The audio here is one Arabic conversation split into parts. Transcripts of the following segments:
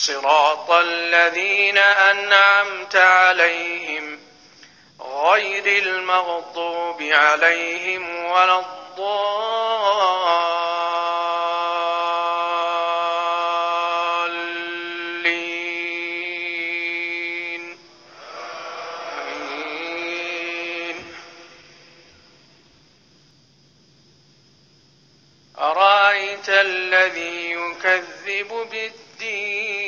صراط الذين أنعمت عليهم غير المغضوب عليهم ولا الضالين. آمين. أرأيت الذي يكذب بالدين؟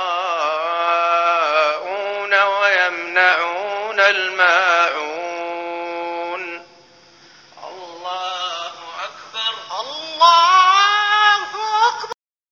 الماعون. الله أكبر. الله